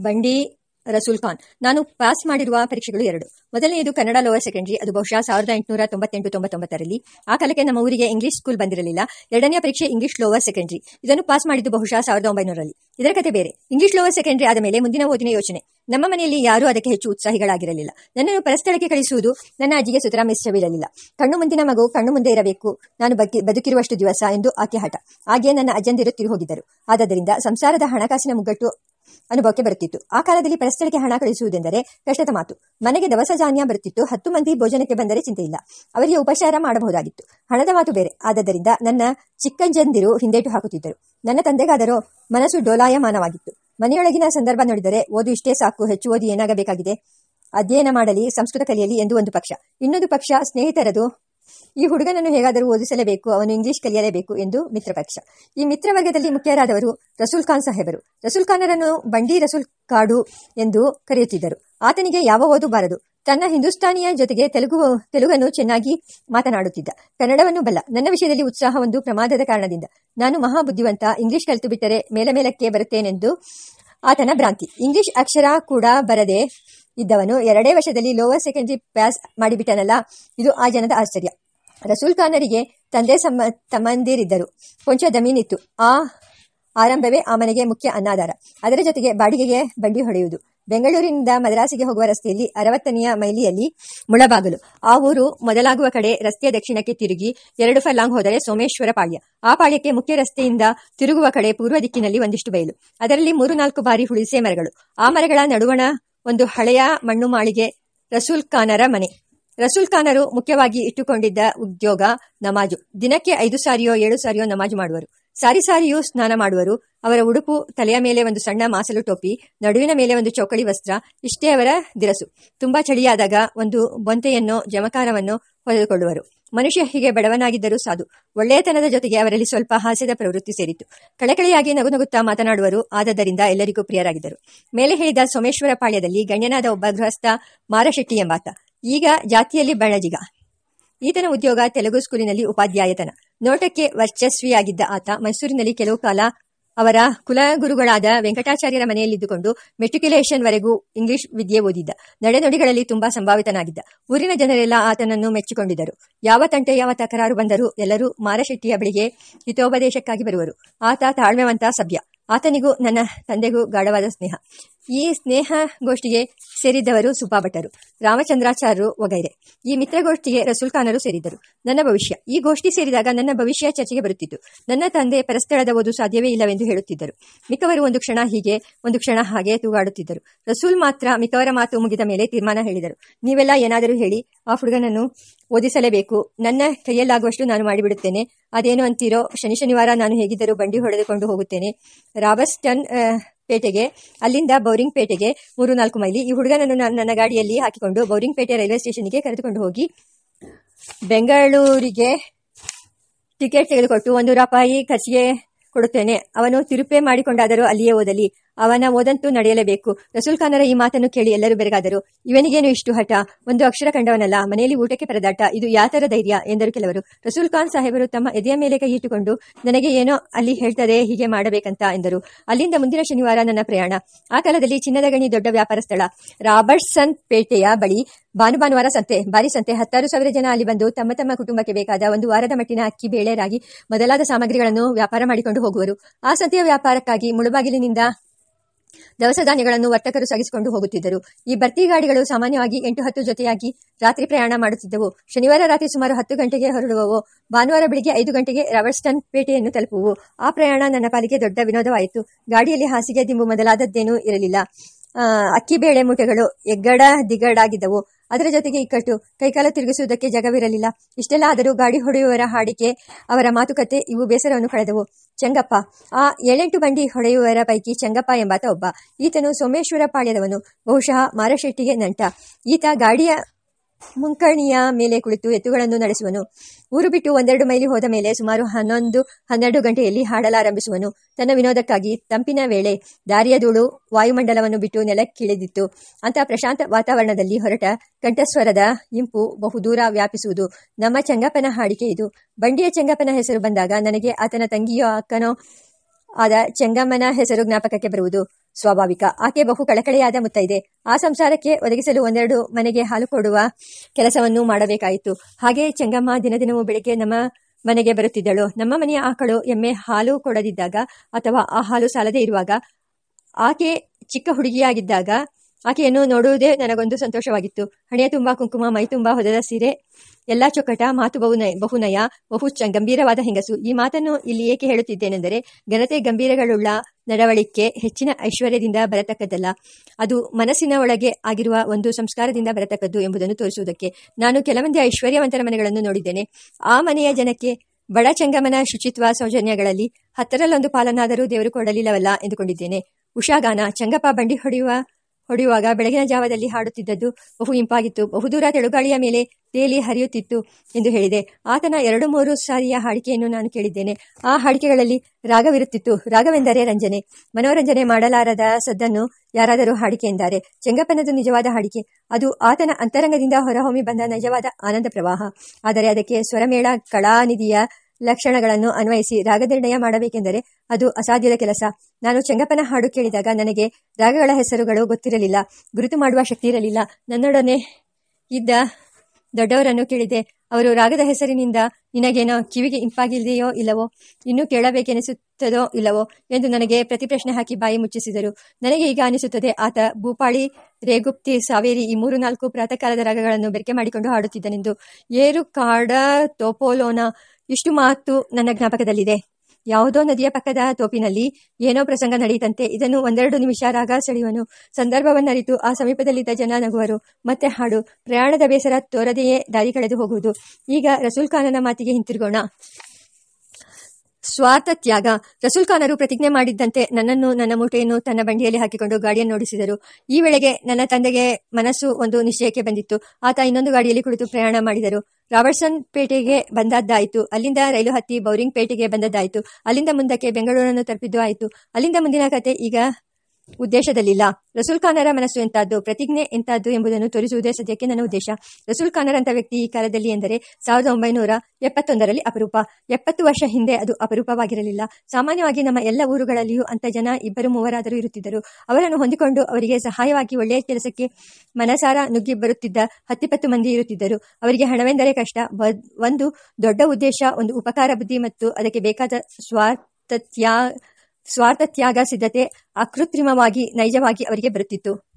ಬಂಡಿ ರಸೂಲ್ ಖಾನ್. ನಾನು ಪಾಸ್ ಮಾಡಿರುವ ಪರೀಕ್ಷೆಗಳು ಎರಡು. ಮೊದಲನೆಯದು ಕನ್ನಡ ಲೋವರ್ ಸೆಕೆಂಡರಿ. ಅದು ಬಹುಶಃ ಸಾವಿರದ ಎಂಟುನೂರ ತೊಂಬತ್ತೆಂಟು ತೊಂಬತ್ತೊಂಬತ್ತರಲ್ಲಿ. ಆ ಕಾಲಕ್ಕೆ ನಮ್ಮ ಊರಿಗೆ ಇಂಗ್ಲಿಷ್ ಸ್ಕೂಲ್ ಬಂದಿರಲಿಲ್ಲ. ಎರಡನೆಯ ಪರೀಕ್ಷೆ ಇಂಗ್ಲಿಷ್ ಲೋವರ್ ಸೆಕೆಂಡರಿ ಇದನ್ನು ಪಾಸ್ ಮಾಡಿದ್ದು ಬಹುಶಃ ಸಾವಿರದ ಒಂಬೈನೂರಲ್ಲಿ ಇದರ ಕತೆ ಬೇರೆ. ಇಂಗ್ಲಿಷ್ ಲೋವರ್ ಸೆಕೆಂಡರಿ ಆದ ಮೇಲೆ ಮುಂದಿನ ಓದಿನ ಯೋಚನೆ. ನಮ್ಮ ಮನೆಯಲ್ಲಿ ಯಾರೂ ಅದಕ್ಕೆ ಹೆಚ್ಚು ಉತ್ಸಾಹಿಗಳಾಗಿರಲಿಲ್ಲ. ನನ್ನನ್ನು ಪರಸ್ಥಳಕ್ಕೆ ಕಳಿಸುವುದು ನನ್ನ ಅಜ್ಜಿಗೆ ಸುತರಾಮ್ ಇಷ್ಟವಿರಲಿಲ್ಲ. ಕಣ್ಣು ಮುಂದಿನ ಮಗು ಕಣ್ಣು ಮುಂದೆ ಇರಬೇಕು. ನಾನು ಬಗ್ಗೆ ಬದುಕಿರುವಷ್ಟು ದಿವಸ ಎಂದು ಆಕೆ ಹಠ. ಹಾಗೆ ನನ್ನ ಅಜ್ಜಂದಿರು ತಿರು ಹೋಗಿದ್ದರು ಆದ್ದರಿಂದ ಸಂಸಾರದ ಹಣಕಾಸಿನ ಮುಗ್ಗಟ್ಟು ಅನುಭವಕ್ಕೆ ಬರುತ್ತಿತ್ತು. ಆ ಕಾಲದಲ್ಲಿ ಪರಸ್ಥಳಕ್ಕೆ ಹಣ ಕಳಿಸುವುದೆಂದರೆ ಕಷ್ಟದ ಮಾತು. ಮನೆಗೆ ದವಸ ಜಾನ್ಯ ಬರುತ್ತಿತ್ತು. ಹತ್ತು ಮಂದಿ ಭೋಜನಕ್ಕೆ ಬಂದರೆ ಚಿಂತೆ ಇಲ್ಲ. ಅವರಿಗೆ ಉಪಚಾರ ಮಾಡಬಹುದಾಗಿತ್ತು. ಹಣದ ಮಾತು ಬೇರೆ. ಆದ್ದರಿಂದ ನನ್ನ ಚಿಕ್ಕಂಜಂದಿರು ಹಿಂದೇಟು ಹಾಕುತ್ತಿದ್ದರು. ನನ್ನ ತಂದೆಗಾದರೂ ಮನಸ್ಸು ಡೋಲಾಯಮಾನವಾಗಿತ್ತು. ಮನೆಯೊಳಗಿನ ಸಂದರ್ಭ ನೋಡಿದರೆ ಓದು ಇಷ್ಟೇ ಸಾಕು. ಹೆಚ್ಚು ಓದಿ ಏನಾಗಬೇಕಾಗಿದೆ? ಅಧ್ಯಯನ ಮಾಡಲಿ, ಸಂಸ್ಕೃತ ಕಲಿಯಲಿ ಎಂದು ಒಂದು ಪಕ್ಷ. ಇನ್ನೊಂದು ಪಕ್ಷ ಸ್ನೇಹಿತರದು ಈ ಹುಡುಗನನ್ನು ಹೇಗಾದರೂ ಓದಿಸಲೇಬೇಕು, ಅವನು ಇಂಗ್ಲಿಷ್ ಕಲಿಯಲೇಬೇಕು ಎಂದು ಮಿತ್ರಪಕ್ಷ ಈ ಮಿತ್ರವರ್ಗದಲ್ಲಿ ಮುಖ್ಯರಾದವರು ರಸೂಲ್ ಖಾನ್ ಸಾಹೇಬರು. ರಸೂಲ್ ಖಾನರನ್ನು ಬಂಡಿ ರಸೂಲ್ ಕಾಡು ಎಂದು ಕರೆಯುತ್ತಿದ್ದರು. ಆತನಿಗೆ ಯಾವ ಓದು ಬಾರದು? ತನ್ನ ಹಿಂದೂಸ್ತಾನಿಯ ಜೊತೆಗೆ ತೆಲುಗು, ತೆಲುಗನ್ನು ಚೆನ್ನಾಗಿ ಮಾತನಾಡುತ್ತಿದ್ದ. ಕನ್ನಡವನ್ನು ಬಲ್ಲ. ನನ್ನ ವಿಷಯದಲ್ಲಿ ಉತ್ಸಾಹ ಒಂದು ಪ್ರಮಾದದ ಕಾರಣದಿಂದ. ನಾನು ಮಹಾ ಬುದ್ಧಿವಂತ ಇಂಗ್ಲಿಷ್ ಕಲಿತು ಬಿಟ್ಟರೆ ಮೇಲೆ ಮೇಲಕ್ಕೆ ಬರುತ್ತೇನೆಂದು ಆತನ ಭ್ರಾಂತಿ. ಇಂಗ್ಲಿಷ್ ಅಕ್ಷರ ಕೂಡ ಬರದೆ ಇದ್ದವನು ಎರಡೇ ವರ್ಷದಲ್ಲಿ ಲೋವರ್ ಸೆಕೆಂಡರಿ ಪಾಸ್ ಮಾಡಿಬಿಟ್ಟನಲ್ಲ, ಇದು ಆ ಜನದ ಆಶ್ಚರ್ಯ. ರಸೂಲ್ ಖಾನರಿಗೆ ತಂದೆ ಸಮ, ತಮ್ಮಂದಿರಿದ್ದರು. ಕೊಂಚ ಜಮೀನಿತ್ತು ಆ ಆರಂಭವೇ ಆ ಮನೆಗೆ ಮುಖ್ಯ ಅನ್ನಾಧಾರ. ಅದರ ಜೊತೆಗೆ ಬಾಡಿಗೆಗೆ ಬಂಡಿ ಹೊಡೆಯುವುದು. ಬೆಂಗಳೂರಿನಿಂದ ಮದ್ರಾಸಿಗೆ ಹೋಗುವ ರಸ್ತೆಯಲ್ಲಿ ಅರವತ್ತನೆಯ ಮೈಲಿಯಲ್ಲಿ ಮುಳಬಾಗಲು. ಆ ಊರು ಮೊದಲಾಗುವ ಕಡೆ ರಸ್ತೆಯ ದಕ್ಷಿಣಕ್ಕೆ ತಿರುಗಿ ಎರಡು ಫಲಾಂಗ್ ಹೋದರೆ ಸೋಮೇಶ್ವರ ಪಾಳ್ಯ. ಆ ಪಾಳ್ಯಕ್ಕೆ ಮುಖ್ಯ ರಸ್ತೆಯಿಂದ ತಿರುಗುವ ಕಡೆ ಪೂರ್ವ ದಿಕ್ಕಿನಲ್ಲಿ ಒಂದಿಷ್ಟು ಬಯಲು. ಅದರಲ್ಲಿ ಮೂರು ನಾಲ್ಕು ಬಾರಿ ಹುಳಿಸೆ ಮರಗಳು. ಆ ಮರಗಳ ನಡುವಣ ಒಂದು ಹಳೆಯ ಮಣ್ಣು ಮಾಳಿಗೆ ರಸೂಲ್ ಖಾನರ ಮನೆ. ರಸೂಲ್ ಖಾನರು ಮುಖ್ಯವಾಗಿ ಇಟ್ಟುಕೊಂಡಿದ್ದ ಉದ್ಯೋಗ ನಮಾಜು. ದಿನಕ್ಕೆ ಐದು ಸಾರಿಯೋ ಏಳು ಸಾರಿಯೋ ನಮಾಜು ಮಾಡುವರು. ಸಾರಿ ಸಾರಿಯೂ ಸ್ನಾನ ಮಾಡುವರು. ಅವರ ಉಡುಪು ತಲೆಯ ಮೇಲೆ ಒಂದು ಸಣ್ಣ ಮಾಸಲು ಟೋಪಿ, ನಡುವಿನ ಮೇಲೆ ಒಂದು ಚೌಕಳಿ ವಸ್ತ್ರ, ಇಷ್ಟೇ ಅವರ ದಿರಸು. ತುಂಬಾ ಚಳಿಯಾದಾಗ ಒಂದು ಬೊಂತೆಯನ್ನು ಜಮಕಾರವನ್ನು ಹೊಡೆದುಕೊಳ್ಳುವರು ಮನುಷ್ಯ ಹೀಗೆ ಬಡವನಾಗಿದ್ದರೂ ಸಾಧು. ಒಳ್ಳೆಯತನದ ಜೊತೆಗೆ ಅವರಲ್ಲಿ ಸ್ವಲ್ಪ ಹಾಸ್ಯದ ಪ್ರವೃತ್ತಿ ಸೇರಿತ್ತು. ಕಳೆಕಳೆಯಾಗಿ ನಗುನಗುತ್ತಾ ಮಾತನಾಡುವರು ಆದದ್ದರಿಂದ ಎಲ್ಲರಿಗೂ ಪ್ರಿಯರಾಗಿದ್ದರು. ಮೇಲೆ ಹೇಳಿದ ಸೋಮೇಶ್ವರ ಪಾಳ್ಯದಲ್ಲಿ ಗಣ್ಯನಾದ ಒಬ್ಬ ಗೃಹಸ್ಥ ಮಾರಶೆಟ್ಟಿ ಎಂಬಾತ. ಈಗ ಜಾತಿಯಲ್ಲಿ ಬಣಜಿಗ. ಈತನ ಉದ್ಯೋಗ ತೆಲುಗು ಸ್ಕೂಲಿನಲ್ಲಿ ಉಪಾಧ್ಯಾಯತನ. ನೋಟಕ್ಕೆ ವರ್ಚಸ್ವಿಯಾಗಿದ್ದ ಆತ ಮೈಸೂರಿನಲ್ಲಿ ಕೆಲವು ಕಾಲ ಅವರ ಕುಲಗುರುಗಳಾದ ವೆಂಕಟಾಚಾರ್ಯರ ಮನೆಯಲ್ಲಿದ್ದುಕೊಂಡು ಮೆಟ್ರಿಕ್ಯುಲೇಷನ್ ವರೆಗೂ ಇಂಗ್ಲಿಷ್ ವಿದ್ಯೆ ಓದಿದ್ದ. ನಡೆನುಡಿಗಳಲ್ಲಿ ತುಂಬಾ ಸಂಭಾವಿತನಾಗಿದ್ದ. ಊರಿನ ಜನರೆಲ್ಲ ಆತನನ್ನು ಮೆಚ್ಚಿಕೊಂಡಿದ್ದರು. ಯಾವ ತಂಟೆ ಯಾವ ತಕರಾರು ಬಂದರೂ ಎಲ್ಲರೂ ಮಾರಶೆಟ್ಟಿಯ ಬಳಿಗೆ ಹಿತೋಪದೇಶಕ್ಕಾಗಿ ಬರುವರು. ಆತ ತಾಳ್ಮೆವಂತ ಸಭ್ಯ. ಆತನಿಗೂ ನನ್ನ ತಂದೆಗೂ ಗಾಢವಾದ ಸ್ನೇಹ. ಈ ಸ್ನೇಹ ಗೋಷ್ಠಿಗೆ ಸೇರಿದ್ದವರು ಸುಬ್ಬಾಭಟ್ಟರು, ರಾಮಚಂದ್ರಾಚಾರ್ಯರು ವಗೈರೆ ಈ ಮಿತ್ರಗೋಷ್ಠಿಗೆ ರಸೂಲ್ ಖಾನರು ಸೇರಿದ್ದರು. ನನ್ನ ಭವಿಷ್ಯ. ಈ ಗೋಷ್ಠಿ ಸೇರಿದಾಗ ನನ್ನ ಭವಿಷ್ಯ ಚರ್ಚೆಗೆ ಬರುತ್ತಿತ್ತು. ನನ್ನ ತಂದೆ ಪರಸ್ಥಳದ ಓದು ಸಾಧ್ಯವೇ ಇಲ್ಲವೆಂದು ಹೇಳುತ್ತಿದ್ದರು. ಮಿಕ್ಕವರು ಒಂದು ಕ್ಷಣ ಹೀಗೆ, ಒಂದು ಕ್ಷಣ ಹಾಗೆ ತೂಗಾಡುತ್ತಿದ್ದರು. ರಸೂಲ್ ಮಾತ್ರ ಮಿಕ್ಕವರ ಮಾತು ಮುಗಿದ ಮೇಲೆ ತೀರ್ಮಾನ ಹೇಳಿದರು. ನೀವೆಲ್ಲ ಏನಾದರೂ ಹೇಳಿ, ಆ ಹುಡುಗನನ್ನು ಓದಿಸಲೇಬೇಕು. ನನ್ನ ಕೈಯಲ್ಲಾಗುವಷ್ಟು ನಾನು ಮಾಡಿಬಿಡುತ್ತೇನೆ. ಅದೇನು ಅಂತೀರೋ, ಶನಿ ಶನಿವಾರ ನಾನು ಹೇಗಿದ್ದರೂ ಬಂಡಿ ಹೊಡೆದುಕೊಂಡು ಹೋಗುತ್ತೇನೆ. ರಾಬರ್ಸ್ಟನ್ ಪೇಟೆಗೆ, ಅಲ್ಲಿಂದ ಬೌರಿಂಗ್ ಪೇಟೆಗೆ ಮೂರು ನಾಲ್ಕು ಮೈಲಿ. ಈ ಹುಡುಗನನ್ನು ನಾನು ನನ್ನ ಗಾಡಿಯಲ್ಲಿ ಹಾಕಿಕೊಂಡು ಬೌರಿಂಗ್ ಪೇಟೆ ರೈಲ್ವೆ ಸ್ಟೇಷನ್ಗೆ ಕರೆದುಕೊಂಡು ಹೋಗಿ ಬೆಂಗಳೂರಿಗೆ ಟಿಕೆಟ್ ತೆಗೆದುಕೊಟ್ಟು ಒಂದು ರೂಪಾಯಿ ಖರ್ಚಿಗೆ ಕೊಡುತ್ತೇನೆ. ಅವನು ತಿರುಪೆ ಮಾಡಿಕೊಂಡಾದರೂ ಅಲ್ಲಿಯೇ ಓದಲಿ. ಅವನ ಓದಂತೂ ನಡೆಯಲೇಬೇಕು. ರಸೂಲ್ ಖಾನರ ಈ ಮಾತನ್ನು ಕೇಳಿ ಎಲ್ಲರೂ ಬೆರಗಾದರು. ಇವನಿಗೇನು ಇಷ್ಟು ಹಠ? ಒಂದು ಅಕ್ಷರ ಕಂಡವನಲ್ಲ, ಮನೆಯಲ್ಲಿ ಊಟಕ್ಕೆ ಪರದಾಟ, ಇದು ಯಾತರ ಧೈರ್ಯ? ಎಂದರು ಕೆಲವರು. ರಸೂಲ್ ಖಾನ್ ಸಾಹೇಬರು ತಮ್ಮ ಎದೆಯ ಮೇಲೆ ಕೈ ಇಟ್ಟುಕೊಂಡು, ನನಗೆ ಏನೋ ಅಲ್ಲಿ ಹೇಳ್ತಾರೆ ಹೀಗೆ ಮಾಡಬೇಕಂತ ಎಂದರು. ಅಲ್ಲಿಂದ ಮುಂದಿನ ಶನಿವಾರ ನನ್ನ ಪ್ರಯಾಣ. ಆ ಕಾಲದಲ್ಲಿ ಚಿನ್ನದ ಗಣಿ ದೊಡ್ಡ ವ್ಯಾಪಾರ ಸ್ಥಳ. ರಾಬರ್ಟ್ಸನ್ ಪೇಟೆಯ ಬಳಿ ಭಾನು ಭಾನುವಾರ ಸಂತೆ ಬಾರಿ ಸಂತೆ. ಹತ್ತಾರು ಸಾವಿರ ಜನ ಅಲ್ಲಿ ಬಂದು ತಮ್ಮ ತಮ್ಮ ಕುಟುಂಬಕ್ಕೆ ಬೇಕಾದ ಒಂದು ವಾರದ ಮಟ್ಟಿನ ಅಕ್ಕಿ ಬೇಳೆ ರಾಗಿ ಮೊದಲಾದ ಸಾಮಗ್ರಿಗಳನ್ನು ವ್ಯಾಪಾರ ಮಾಡಿಕೊಂಡು ಹೋಗುವರು. ಆ ಸಂತೆಯ ವ್ಯಾಪಾರಕ್ಕಾಗಿ ಮುಳುಬಾಗಿಲಿನಿಂದ ದವಸ ಧಾನ್ಯಗಳನ್ನು ವರ್ತಕರು ಸಾಗಿಸಿಕೊಂಡು ಹೋಗುತ್ತಿದ್ದರು. ಈ ಭರ್ತಿ ಗಾಡಿಗಳು ಸಾಮಾನ್ಯವಾಗಿ ಎಂಟು ಹತ್ತು ಜೊತೆಯಾಗಿ ರಾತ್ರಿ ಪ್ರಯಾಣ ಮಾಡುತ್ತಿದ್ದವು. ಶನಿವಾರ ರಾತ್ರಿ ಸುಮಾರು ಹತ್ತು ಗಂಟೆಗೆ ಹೊರಡುವವು. ಭಾನುವಾರ ಬೆಳಿಗ್ಗೆ ಐದು ಗಂಟೆಗೆ ರಾಬರ್ಟ್ಸ್ಟನ್ ಪೇಟೆಯನ್ನು ತಲುಪುವು. ಆ ಪ್ರಯಾಣ ನನ್ನ ಪಾಲಿಗೆ ದೊಡ್ಡ ವಿನೋದವಾಯಿತು. ಗಾಡಿಯಲ್ಲಿ ಹಾಸಿಗೆ ದಿಂಬು ಮೊದಲಾದದ್ದೇನೂ ಇರಲಿಲ್ಲ. ಅಕ್ಕಿ ಬೇಳೆ ಮೂಟೆಗಳು ಎಗ್ಗಡ, ದಿಗಡಾಗಿದ್ದವು. ಅದರ ಜೊತೆಗೆ ಇಕ್ಕಟ್ಟು ಕೈಕಾಲ ತಿರುಗಿಸುವುದಕ್ಕೆ ಜಗವಿರಲಿಲ್ಲ. ಇಷ್ಟೆಲ್ಲ ಆದರೂ ಗಾಡಿ ಹೊಡೆಯುವವರ ಹಾಡಿಕೆ, ಅವರ ಮಾತುಕತೆ, ಇವು ಬೇಸರವನ್ನು ಕಳೆದವು. ಚಂಗಪ್ಪ. ಆ ಏಳೆಂಟು ಬಂಡಿ ಹೊಡೆಯುವವರ ಪೈಕಿ ಚಂಗಪ್ಪ ಎಂಬಾತ ಒಬ್ಬ. ಈತನು ಸೋಮೇಶ್ವರ ಪಾಳ್ಯದವನು. ಬಹುಶಃ ಮಾರಶೆಟ್ಟಿಗೆ ನಂಟ. ಈತ ಗಾಡಿಯ ಮುಂಕಣಿಯ ಮೇಲೆ ಕುಳಿತು ಎತ್ತುಗಳನ್ನು ನಡೆಸುವನು. ಊರು ಬಿಟ್ಟು ಒಂದೆರಡು ಮೈಲಿ ಹೋದ ಮೇಲೆ ಸುಮಾರು ಹನ್ನೊಂದು, ಹನ್ನೆರಡು ಗಂಟೆಯಲ್ಲಿ ಹಾಡಲಾರಂಭಿಸುವನು. ತನ್ನ ವಿನೋದಕ್ಕಾಗಿ ತಂಪಿನ ವೇಳೆ ದಾರಿಯ ಧೂಳು ವಾಯುಮಂಡಲವನ್ನು ಬಿಟ್ಟು ನೆಲಕ್ಕಿಳಿದಿತ್ತು. ಅಂತ ಪ್ರಶಾಂತ ವಾತಾವರಣದಲ್ಲಿ ಹೊರಟ ಕಂಠಸ್ವರದ ಇಂಪು ಬಹುದೂರ ವ್ಯಾಪಿಸುವುದು. ನಮ್ಮ ಚಂಗಪ್ಪನ ಹಾಡಿಕೆ ಇದು. ಬಂಡಿಯ ಚಂಗಪ್ಪನ ಹೆಸರು ಬಂದಾಗ ನನಗೆ ಆತನ ತಂಗಿಯೋ ಅಕ್ಕನೋ ಆದ ಚಂಗಮ್ಮನ ಹೆಸರು ಜ್ಞಾಪಕಕ್ಕೆ ಬರುವುದು. ಸ್ವಾಭಾವಿಕ. ಆಕೆ ಬಹು ಕಳಕಳೆಯಾದ ಮುತ್ತೈದೆ ಆ ಸಂಸಾರಕ್ಕೆ ಒದಗಿಸಲು ಒಂದೆರಡು ಮನೆಗೆ ಹಾಲು ಕೊಡುವ ಕೆಲಸವನ್ನು ಮಾಡಬೇಕಾಯಿತು. ಹಾಗೆ ಚೆಂಗಮ್ಮ ದಿನದಿನವೂ ಬೆಳಿಗ್ಗೆ ನಮ್ಮ ಮನೆಗೆ ಬರುತ್ತಿದ್ದಳು. ನಮ್ಮ ಮನೆಯ ಆಕಳು ಎಮ್ಮೆ ಹಾಲು ಕೊಡದಿದ್ದಾಗ ಅಥವಾ ಆ ಹಾಲು ಸಾಲದೇ ಇರುವಾಗ ಆಕೆ ಚಿಕ್ಕ ಹುಡುಗಿಯಾಗಿದ್ದಾಗ ಆಕೆಯನ್ನು ನೋಡುವುದೇ ನನಗೊಂದು ಸಂತೋಷವಾಗಿತ್ತು. ಹಣೆಯ ತುಂಬಾ ಕುಂಕುಮ, ಮೈ ತುಂಬಾ ಹೊದದ ಸೀರೆ, ಎಲ್ಲ ಚೊಕ್ಕಟ, ಮಾತು ಬಹುನಯ ಬಹುನಯ ಬಹು ಗಂಭೀರವಾದ ಹೆಂಗಸು. ಈ ಮಾತನ್ನು ಇಲ್ಲಿ ಏಕೆ ಹೇಳುತ್ತಿದ್ದೇನೆಂದರೆ, ಘನತೆ ಗಂಭೀರಗಳುಳ್ಳ ನಡವಳಿಕೆ ಹೆಚ್ಚಿನ ಐಶ್ವರ್ಯದಿಂದ ಬರತಕ್ಕದ್ದಲ್ಲ. ಅದು ಮನಸ್ಸಿನ ಒಳಗೆ ಆಗಿರುವ ಒಂದು ಸಂಸ್ಕಾರದಿಂದ ಬರತಕ್ಕದ್ದು ಎಂಬುದನ್ನು ತೋರಿಸುವುದಕ್ಕೆ. ನಾನು ಕೆಲವೊಂದು ಐಶ್ವರ್ಯವಂತರ ಮನೆಗಳನ್ನು ನೋಡಿದ್ದೇನೆ. ಆ ಮನೆಯ ಜನಕ್ಕೆ ಬಡ ಚಂಗಮನ ಶುಚಿತ್ವ ಸೌಜನ್ಯಗಳಲ್ಲಿ ಹತ್ತರಲ್ಲೊಂದು ಪಾಲನಾದರೂ ದೇವರು ಕೊಡಲಿಲ್ಲವಲ್ಲ ಎಂದುಕೊಂಡಿದ್ದೇನೆ. ಉಷಾಗಾನ, ಚಂಗಪ್ಪ ಬಂಡಿ ಹೊಡೆಯುವ ಹೊಡೆಯುವಾಗ ಬೆಳಗಿನ ಜಾವದಲ್ಲಿ ಹಾಡುತ್ತಿದ್ದದ್ದು ಬಹು ಇಂಪಾಗಿತ್ತು. ಬಹುದೂರ ತೆಳುಗಾಳಿಯ ಮೇಲೆ ತೇಲಿ ಹರಿಯುತ್ತಿತ್ತು ಎಂದು ಹೇಳಿದೆ. ಆತನ ಎರಡು ಮೂರು ಸಾರಿಯ ಹಾಡಿಕೆಯನ್ನು ನಾನು ಕೇಳಿದ್ದೇನೆ. ಆ ಹಾಡಿಕೆಗಳಲ್ಲಿ ರಾಗವಿರುತ್ತಿತ್ತು. ರಾಗವೆಂದರೆ ರಂಜನೆ. ಮನೋರಂಜನೆ ಮಾಡಲಾರದ ಸದ್ದನ್ನು ಯಾರಾದರೂ ಹಾಡಿಕೆ ಎಂದಾರೆ. ಚೆಂಗಪ್ಪನದು ನಿಜವಾದ ಹಾಡಿಕೆ. ಅದು ಆತನ ಅಂತರಂಗದಿಂದ ಹೊರಹೊಮ್ಮಿ ಬಂದ ನಿಜವಾದ ಆನಂದ ಪ್ರವಾಹ. ಆದರೆ ಅದಕ್ಕೆ ಸ್ವರಮೇಳ ಕಳಾನಿಧಿಯ ಲಕ್ಷಣಗಳನ್ನು ಅನ್ವಯಿಸಿ ರಾಗನಿರ್ಣಯ ಮಾಡಬೇಕೆಂದರೆ ಅದು ಅಸಾಧ್ಯದ ಕೆಲಸ. ನಾನು ಚೆಂಗಪ್ಪನ ಹಾಡು ಕೇಳಿದಾಗ ನನಗೆ ರಾಗಗಳ ಹೆಸರುಗಳು ಗೊತ್ತಿರಲಿಲ್ಲ, ಗುರುತು ಮಾಡುವ ಶಕ್ತಿ ಇರಲಿಲ್ಲ. ನನ್ನೊಡನೆ ಇದ್ದ ದೊಡ್ಡವರನ್ನು ಕೇಳಿದೆ, ಅವರು ರಾಗದ ಹೆಸರಿನಿಂದ ನಿನಗೇನೋ ಕಿವಿಗೆ ಇಂಪಾಗಿದೆಯೋ ಇಲ್ಲವೋ, ಇನ್ನೂ ಕೇಳಬೇಕೆನಿಸುತ್ತದೋ ಇಲ್ಲವೋ ಎಂದು ನನಗೆ ಪ್ರತಿ ಪ್ರಶ್ನೆ ಹಾಕಿ ಬಾಯಿ ಮುಚ್ಚಿಸಿದರು. ನನಗೆ ಈಗ ಅನಿಸುತ್ತದೆ, ಆತ ಭೂಪಾಳಿ, ರೇಗುಪ್ತಿ, ಸಾವೇರಿ ಈ ಮೂರು ನಾಲ್ಕು ಪ್ರಾತಃಕಾಲದ ರಾಗಗಳನ್ನು ಬೆರಕೆ ಮಾಡಿಕೊಂಡು ಹಾಡುತ್ತಿದ್ದನೆಂದು. ಏರು ಕಾಡ ತೋಪೋಲೋನ ಇಷ್ಟು ಮಾತು ನನ್ನ ಜ್ಞಾಪಕದಲ್ಲಿದೆ. ಯಾವುದೋ ನದಿಯ ಪಕ್ಕದ ತೋಪಿನಲ್ಲಿ ಏನೋ ಪ್ರಸಂಗ ನಡೆಯಿತಂತೆ. ಇದನ್ನು ಒಂದೆರಡು ನಿಮಿಷ ರಾಗ ಸೆಳೆಯುವನು. ಸಂದರ್ಭವನ್ನರಿತು ಆ ಸಮೀಪದಲ್ಲಿದ್ದ ಜನ ನಗುವರು. ಮತ್ತೆ ಹಾಡು. ಪ್ರಯಾಣದ ಬೇಸರ ತೋರದೆಯೇ ದಾರಿ ಕಳೆದು ಹೋಗುವುದು. ಈಗ ರಸೂಲ್ ಖಾನನ ಮಾತಿಗೆ ಹಿಂತಿರುಗೋಣ. ಸ್ವಾರ್ಥ ತ್ಯಾಗ. ರಸೂಲ್ ಖಾನರು ಪ್ರತಿಜ್ಞೆ ಮಾಡಿದ್ದಂತೆ ನನ್ನನ್ನು ನನ್ನ ಮೂಟೆಯನ್ನು ತನ್ನ ಬಂಡಿಯಲ್ಲಿ ಹಾಕಿಕೊಂಡು ಗಾಡಿಯನ್ನು ಓಡಿಸಿದರು. ಈ ವೇಳೆಗೆ ನನ್ನ ತಂದೆಗೆ ಮನಸ್ಸು ಒಂದು ನಿಶ್ಚಯಕ್ಕೆ ಬಂದಿತ್ತು. ಆತ ಇನ್ನೊಂದು ಗಾಡಿಯಲ್ಲಿ ಕುಳಿತು ಪ್ರಯಾಣ ಮಾಡಿದರು. ರಾಬರ್ಟ್ಸನ್ ಪೇಟೆಗೆ ಬಂದದ್ದಾಯಿತು. ಅಲ್ಲಿಂದ ರೈಲು ಹತ್ತಿ ಬೌರಿಂಗ್ ಪೇಟೆಗೆ ಬಂದದ್ದಾಯಿತು. ಅಲ್ಲಿಂದ ಮುಂದಕ್ಕೆ ಬೆಂಗಳೂರನ್ನು ತಲುಪಿದ್ದು ಆಯಿತು. ಅಲ್ಲಿಂದ ಮುಂದಿನ ಕತೆ ಈಗ ಉದ್ದೇಶದಲ್ಲಿಲ್ಲ. ರಸೂಲ್ ಖಾನರ ಮನಸ್ಸು ಎಂತಾದ್ದು? ಪ್ರತಿಜ್ಞೆ ಎಂತಾದ್ದು ಎಂಬುದನ್ನು ತೋರಿಸುವುದೇ ಸದ್ಯಕ್ಕೆ ನನ್ನ ಉದ್ದೇಶ. ರಸೂಲ್ ಖಾನರಂಥ ವ್ಯಕ್ತಿ ಈ ಕಾಲದಲ್ಲಿ ಎಂದರೆ ಸಾವಿರದ ಒಂಬೈನೂರ ಎಪ್ಪತ್ತೊಂದರಲ್ಲಿ ಅಪರೂಪ. ಎಪ್ಪತ್ತು ವರ್ಷ ಹಿಂದೆ ಅದು ಅಪರೂಪವಾಗಿರಲಿಲ್ಲ. ಸಾಮಾನ್ಯವಾಗಿ ನಮ್ಮ ಎಲ್ಲ ಊರುಗಳಲ್ಲಿಯೂ ಅಂತ ಜನ ಇಬ್ಬರು ಮೂವರಾದರೂ ಇರುತ್ತಿದ್ದರು. ಅವರನ್ನು ಹೊಂದಿಕೊಂಡು ಅವರಿಗೆ ಸಹಾಯವಾಗಿ ಒಳ್ಳೆಯ ಕೆಲಸಕ್ಕೆ ಮನಸಾರ ನುಗ್ಗಿ ಬರುತ್ತಿದ್ದ ಹತ್ತಿಪ್ಪತ್ತು ಮಂದಿ ಇರುತ್ತಿದ್ದರು. ಅವರಿಗೆ ಹಣವೆಂದರೆ ಕಷ್ಟ. ಒಂದು ದೊಡ್ಡ ಉದ್ದೇಶ, ಒಂದು ಉಪಕಾರ ಬುದ್ಧಿ ಮತ್ತು ಅದಕ್ಕೆ ಬೇಕಾದ ಸ್ವಾರ್ಥ ಸ್ವಾರ್ಥ ತ್ಯಾಗ ಸಿದ್ಧತೆ ಅಕೃತ್ರಿಮವಾಗಿ ನೈಜವಾಗಿ ಅವರಿಗೆ ಬರುತ್ತಿತ್ತು.